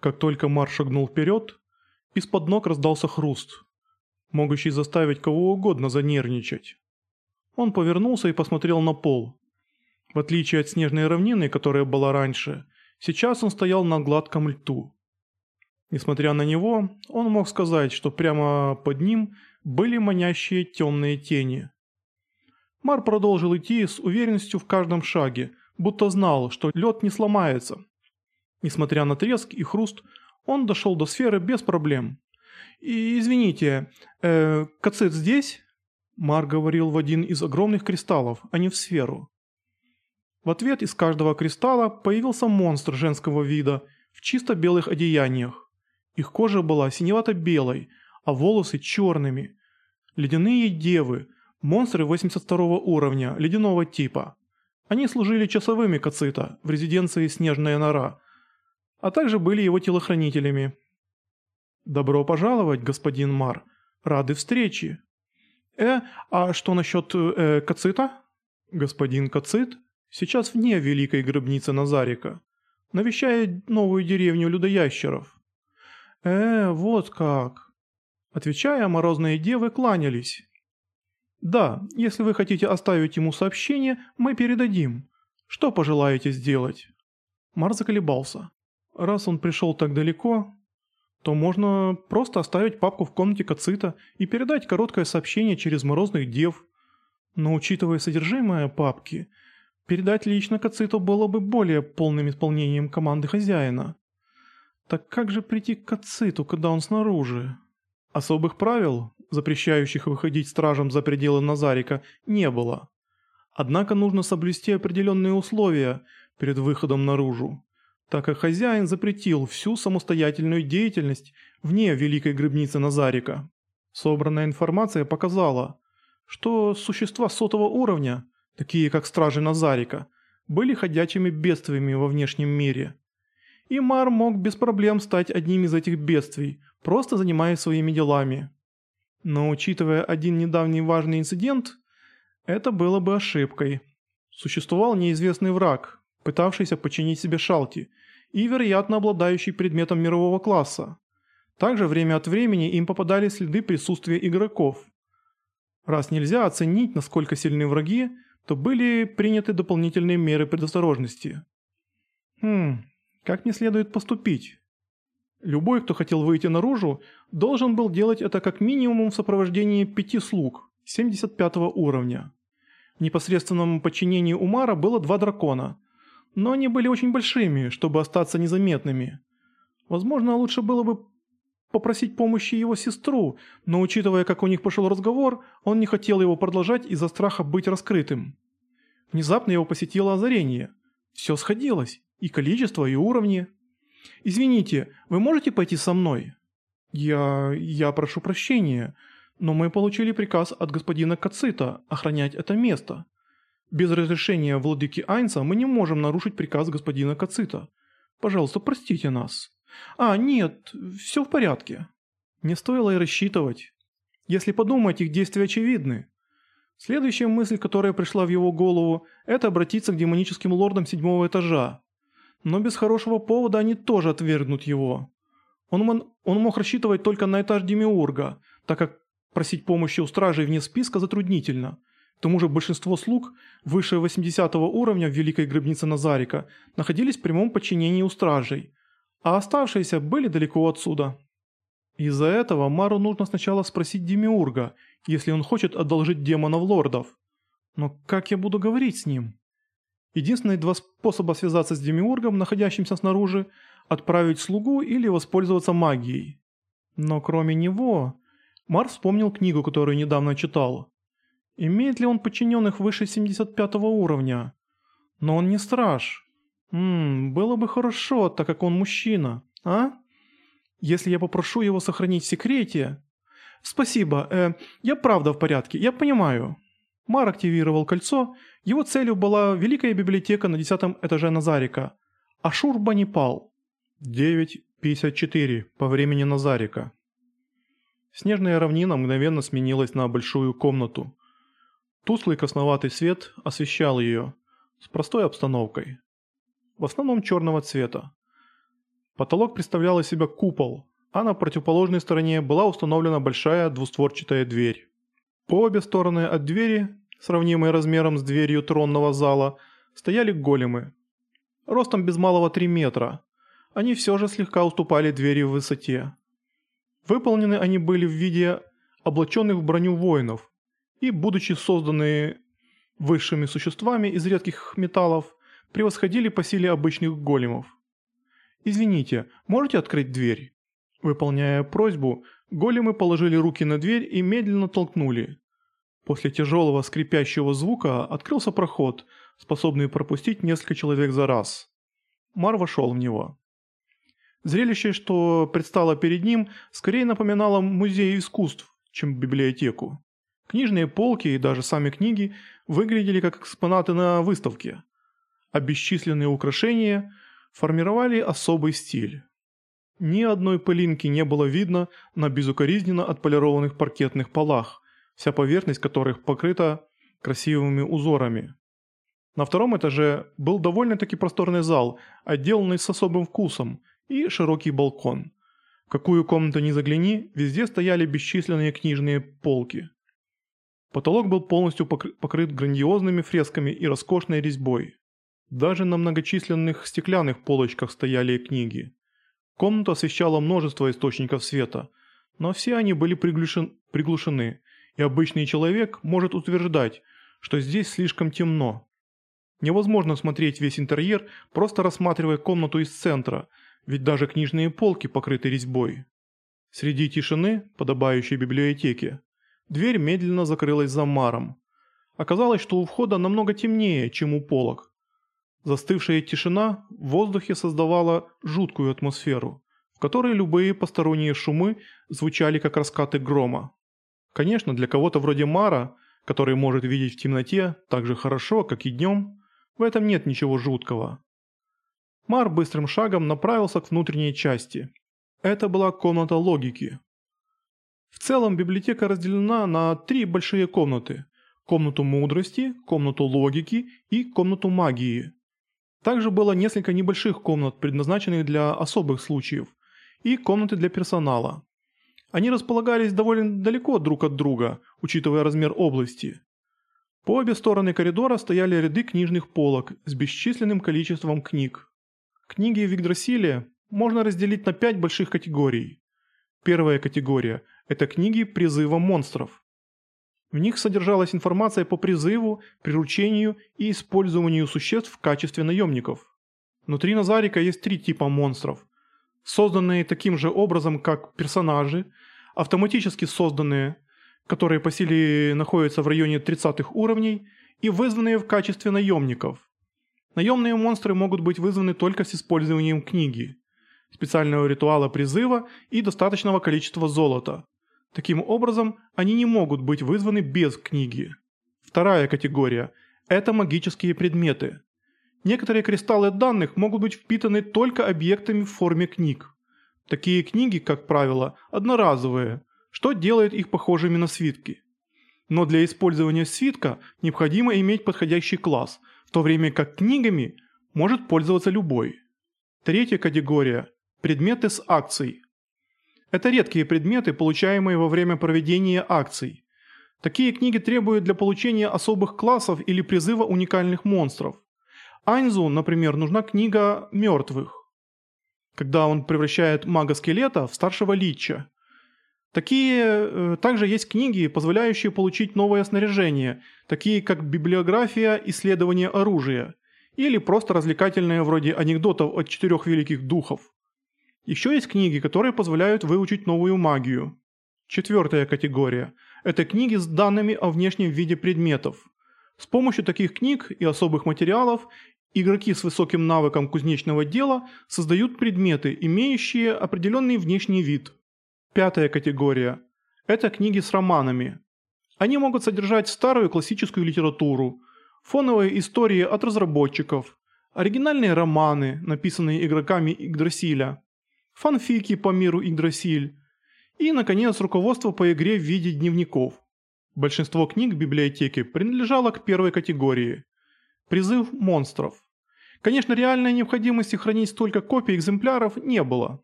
Как только Мар шагнул вперед, из-под ног раздался хруст, могущий заставить кого угодно занервничать. Он повернулся и посмотрел на пол. В отличие от снежной равнины, которая была раньше, сейчас он стоял на гладком льту. Несмотря на него, он мог сказать, что прямо под ним были манящие темные тени. Мар продолжил идти с уверенностью в каждом шаге, будто знал, что лед не сломается. Несмотря на треск и хруст, он дошел до сферы без проблем. «И извините, э, Кацит здесь?» Мар говорил в один из огромных кристаллов, а не в сферу. В ответ из каждого кристалла появился монстр женского вида в чисто белых одеяниях. Их кожа была синевато-белой, а волосы черными. Ледяные девы, монстры 82 уровня, ледяного типа. Они служили часовыми Кацита в резиденции Снежная нора, а также были его телохранителями. «Добро пожаловать, господин Мар. Рады встрече». «Э, а что насчет э, Кацита?» «Господин Кацит сейчас вне Великой Гробницы Назарика, навещает новую деревню людоящеров». «Э, вот как!» Отвечая, морозные девы кланялись. «Да, если вы хотите оставить ему сообщение, мы передадим. Что пожелаете сделать?» Мар заколебался. Раз он пришел так далеко, то можно просто оставить папку в комнате Кацита и передать короткое сообщение через морозных дев. Но учитывая содержимое папки, передать лично Кациту было бы более полным исполнением команды хозяина. Так как же прийти к Кациту, когда он снаружи? Особых правил, запрещающих выходить стражам за пределы Назарика, не было. Однако нужно соблюсти определенные условия перед выходом наружу, так как хозяин запретил всю самостоятельную деятельность вне Великой Грибницы Назарика. Собранная информация показала, что существа сотого уровня, такие как стражи Назарика, были ходячими бедствиями во внешнем мире – и Мар мог без проблем стать одним из этих бедствий, просто занимаясь своими делами. Но учитывая один недавний важный инцидент, это было бы ошибкой. Существовал неизвестный враг, пытавшийся подчинить себе Шалти, и, вероятно, обладающий предметом мирового класса. Также время от времени им попадали следы присутствия игроков. Раз нельзя оценить, насколько сильны враги, то были приняты дополнительные меры предосторожности. Хм, как мне следует поступить? Любой, кто хотел выйти наружу, должен был делать это как минимум в сопровождении пяти слуг 75 уровня. В непосредственном подчинении Умара было два дракона, но они были очень большими, чтобы остаться незаметными. Возможно, лучше было бы попросить помощи его сестру, но учитывая, как у них пошел разговор, он не хотел его продолжать из-за страха быть раскрытым. Внезапно его посетило озарение. Все сходилось. И количество, и уровни. Извините, вы можете пойти со мной? Я... я прошу прощения, но мы получили приказ от господина Кацита охранять это место. Без разрешения владыки Айнса мы не можем нарушить приказ господина Кацита. Пожалуйста, простите нас. А, нет, все в порядке. Не стоило и рассчитывать. Если подумать, их действия очевидны. Следующая мысль, которая пришла в его голову, это обратиться к демоническим лордам седьмого этажа но без хорошего повода они тоже отвергнут его. Он, он мог рассчитывать только на этаж Демиурга, так как просить помощи у стражей вне списка затруднительно. К тому же большинство слуг выше 80 уровня в Великой Гробнице Назарика находились в прямом подчинении у стражей, а оставшиеся были далеко отсюда. Из-за этого Мару нужно сначала спросить Демиурга, если он хочет одолжить демонов лордов. Но как я буду говорить с ним? Единственные два способа связаться с Демиургом, находящимся снаружи, отправить слугу или воспользоваться магией. Но кроме него, Мар вспомнил книгу, которую недавно читал. Имеет ли он подчиненных выше 75 уровня? Но он не страж. Ммм, было бы хорошо, так как он мужчина, а? Если я попрошу его сохранить в секрете... Спасибо, э, я правда в порядке, я понимаю. Мар активировал кольцо, его целью была Великая библиотека на десятом этаже Назарика. Ашурба не пал. 9.54 по времени Назарика. Снежная равнина мгновенно сменилась на большую комнату. Тусклый красноватый свет освещал ее, с простой обстановкой. В основном черного цвета. Потолок представлял из себя купол, а на противоположной стороне была установлена большая двустворчатая дверь. По обе стороны от двери, сравнимой размером с дверью тронного зала, стояли големы. Ростом без малого 3 метра. Они все же слегка уступали двери в высоте. Выполнены они были в виде облаченных в броню воинов, и, будучи созданы высшими существами из редких металлов, превосходили по силе обычных големов. «Извините, можете открыть дверь?» Выполняя просьбу, големы положили руки на дверь и медленно толкнули. После тяжелого скрипящего звука открылся проход, способный пропустить несколько человек за раз. Мар вошел в него. Зрелище, что предстало перед ним, скорее напоминало музей искусств, чем библиотеку. Книжные полки и даже сами книги выглядели как экспонаты на выставке, а бесчисленные украшения формировали особый стиль. Ни одной пылинки не было видно на безукоризненно отполированных паркетных полах, вся поверхность которых покрыта красивыми узорами. На втором этаже был довольно-таки просторный зал, отделанный с особым вкусом, и широкий балкон. В какую комнату ни загляни, везде стояли бесчисленные книжные полки. Потолок был полностью покрыт грандиозными фресками и роскошной резьбой. Даже на многочисленных стеклянных полочках стояли книги. Комнату освещало множество источников света, но все они были приглушен... приглушены, и обычный человек может утверждать, что здесь слишком темно. Невозможно смотреть весь интерьер, просто рассматривая комнату из центра, ведь даже книжные полки покрыты резьбой. Среди тишины, подобающей библиотеке, дверь медленно закрылась за Маром. Оказалось, что у входа намного темнее, чем у полок. Застывшая тишина в воздухе создавала жуткую атмосферу, в которой любые посторонние шумы звучали как раскаты грома. Конечно, для кого-то вроде Мара, который может видеть в темноте так же хорошо, как и днем, в этом нет ничего жуткого. Мар быстрым шагом направился к внутренней части. Это была комната логики. В целом библиотека разделена на три большие комнаты. Комнату мудрости, комнату логики и комнату магии. Также было несколько небольших комнат, предназначенных для особых случаев, и комнаты для персонала. Они располагались довольно далеко друг от друга, учитывая размер области. По обе стороны коридора стояли ряды книжных полок с бесчисленным количеством книг. Книги в Игдрасиле можно разделить на пять больших категорий. Первая категория – это книги призыва монстров. В них содержалась информация по призыву, приручению и использованию существ в качестве наемников. Внутри Назарика есть три типа монстров. Созданные таким же образом, как персонажи, автоматически созданные, которые по силе находятся в районе 30-х уровней, и вызванные в качестве наемников. Наемные монстры могут быть вызваны только с использованием книги, специального ритуала призыва и достаточного количества золота. Таким образом, они не могут быть вызваны без книги. Вторая категория – это магические предметы. Некоторые кристаллы данных могут быть впитаны только объектами в форме книг. Такие книги, как правило, одноразовые, что делает их похожими на свитки. Но для использования свитка необходимо иметь подходящий класс – в то время как книгами может пользоваться любой. Третья категория – предметы с акций. Это редкие предметы, получаемые во время проведения акций. Такие книги требуют для получения особых классов или призыва уникальных монстров. Айнзу, например, нужна книга мертвых, когда он превращает мага-скелета в старшего лича. Такие э, также есть книги, позволяющие получить новое снаряжение, такие как библиография исследования оружия, или просто развлекательные вроде анекдотов от четырех великих духов. Еще есть книги, которые позволяют выучить новую магию. Четвертая категория – это книги с данными о внешнем виде предметов. С помощью таких книг и особых материалов игроки с высоким навыком кузнечного дела создают предметы, имеющие определенный внешний вид – Пятая категория – это книги с романами. Они могут содержать старую классическую литературу, фоновые истории от разработчиков, оригинальные романы, написанные игроками Игдрасиля, фанфики по миру Игдрасиль и, наконец, руководство по игре в виде дневников. Большинство книг в библиотеке принадлежало к первой категории – призыв монстров. Конечно, реальной необходимости хранить столько копий экземпляров не было.